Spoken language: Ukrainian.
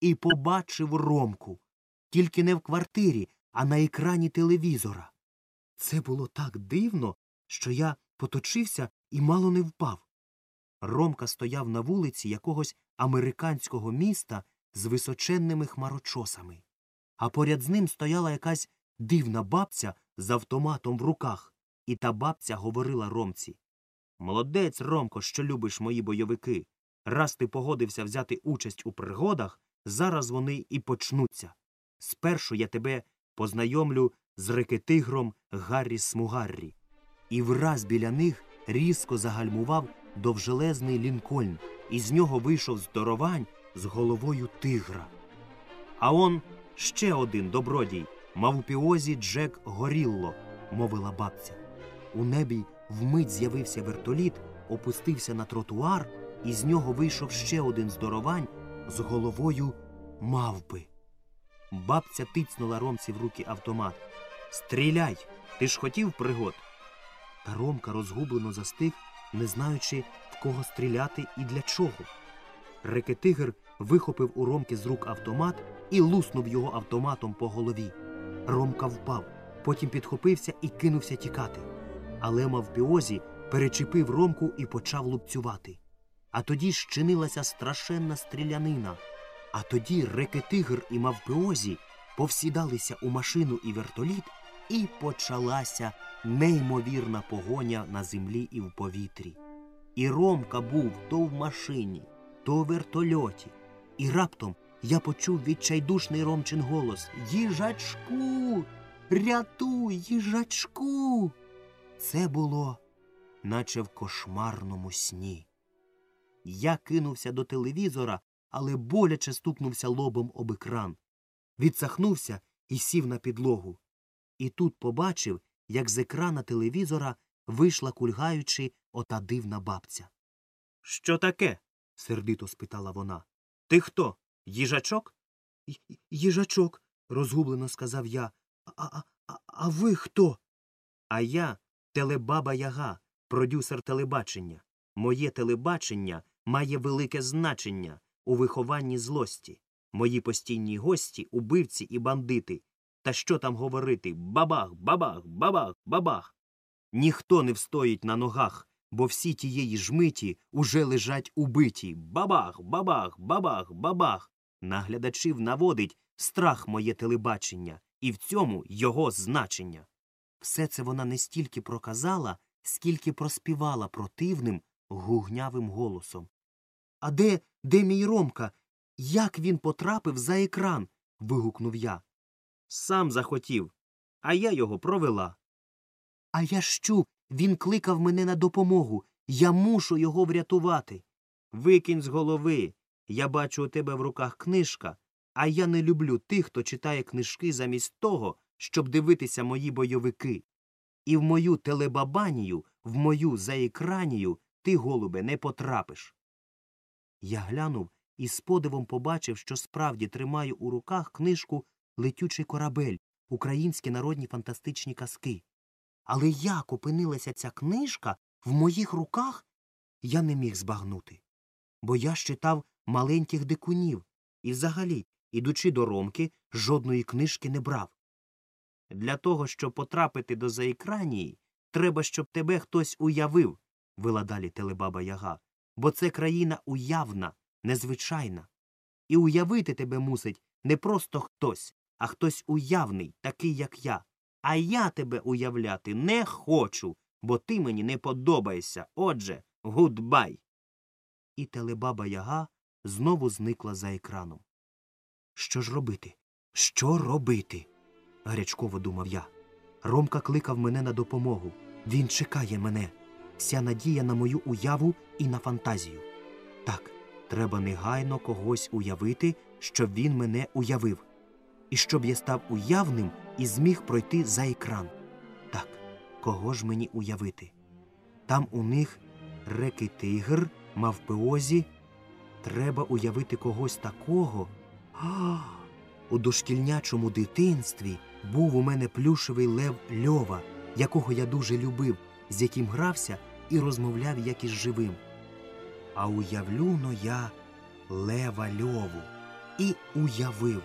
і побачив Ромку. Тільки не в квартирі, а на екрані телевізора. Це було так дивно, що я поточився і мало не впав. Ромка стояв на вулиці якогось американського міста з височенними хмарочосами, а поряд з ним стояла якась дивна бабця з автоматом в руках, і та бабця говорила Ромці Молодець, Ромко, що любиш мої бойовики. Раз ти погодився взяти участь у пригодах, зараз вони і почнуться. Спершу я тебе познайомлю з рекетигром Гаррі Смугаррі. І враз біля них різко загальмував довжелезний лінкольн, і з нього вийшов здоровань з головою тигра. А он ще один добродій, мавпіозі Джек Горілло, мовила бабця. У небі вмить з'явився вертоліт, опустився на тротуар, і з нього вийшов ще один здоровань з головою мавпи. Бабця тицнула Ромці в руки автомат. Стріляй! Ти ж хотів пригод? Та Ромка розгублено застиг, не знаючи, в кого стріляти і для чого. Рекетигр вихопив у Ромки з рук автомат і луснув його автоматом по голові. Ромка впав, потім підхопився і кинувся тікати. Але мавпіозі перечепив Ромку і почав лупцювати. А тоді щинилася страшенна стрілянина. А тоді рекетигр і мавпіозі повсідалися у машину і вертоліт, і почалася неймовірна погоня на землі і в повітрі. І Ромка був то в машині, то в вертольоті. І раптом я почув відчайдушний Ромчин голос Їжачку, рятуй, їжачку. Це було, наче в кошмарному сні. Я кинувся до телевізора, але боляче стукнувся лобом об екран. Відсахнувся і сів на підлогу. І тут побачив, як з екрана телевізора вийшла кульгаючи ота дивна бабця. Що таке? сердито спитала вона. Ти хто? Їжачок? Їжачок, розгублено сказав я. А, а, а, а ви хто? А я телебаба Яга, продюсер телебачення. Моє телебачення має велике значення у вихованні злості. Мої постійні гості, убивці і бандити. Та що там говорити бабах, бабах, бабах, бабах. Ніхто не встоїть на ногах, бо всі тієї жмиті уже лежать убиті. Бабах, бабах, бабах, бабах. Наглядачів наводить страх моє телебачення, і в цьому його значення. Все це вона не стільки проказала, скільки проспівала противним, гугнявим голосом. А де, де мій Ромка? Як він потрапив за екран? вигукнув я. Сам захотів, а я його провела. А я що? Він кликав мене на допомогу. Я мушу його врятувати. Викинь з голови. Я бачу у тебе в руках книжка, а я не люблю тих, хто читає книжки замість того, щоб дивитися мої бойовики. І в мою телебабанію, в мою заекранію ти, голубе, не потрапиш. Я глянув і з подивом побачив, що справді тримаю у руках книжку Летючий корабель, українські народні фантастичні казки. Але як опинилася ця книжка в моїх руках, я не міг збагнути. Бо я читав маленьких дикунів і взагалі, ідучи до Ромки, жодної книжки не брав. Для того, щоб потрапити до заекранії, треба, щоб тебе хтось уявив, вела далі телебаба Яга, бо це країна уявна, незвичайна. І уявити тебе мусить не просто хтось, а хтось уявний, такий, як я. А я тебе уявляти не хочу, бо ти мені не подобаєшся. Отже, goodbye. І телебаба Яга знову зникла за екраном. Що ж робити? Що робити? гарячково думав я. Ромка кликав мене на допомогу. Він чекає мене. Вся надія на мою уяву і на фантазію. Так, треба негайно когось уявити, щоб він мене уявив. І щоб я став уявним і зміг пройти за екран. Так, кого ж мені уявити? Там у них реки тигр, мавпеозі. Треба уявити когось такого. А, у дошкільнячому дитинстві був у мене плюшевий лев Льова, якого я дуже любив, з яким грався і розмовляв як із живим. А уявлю но я лева Льову. і уявив.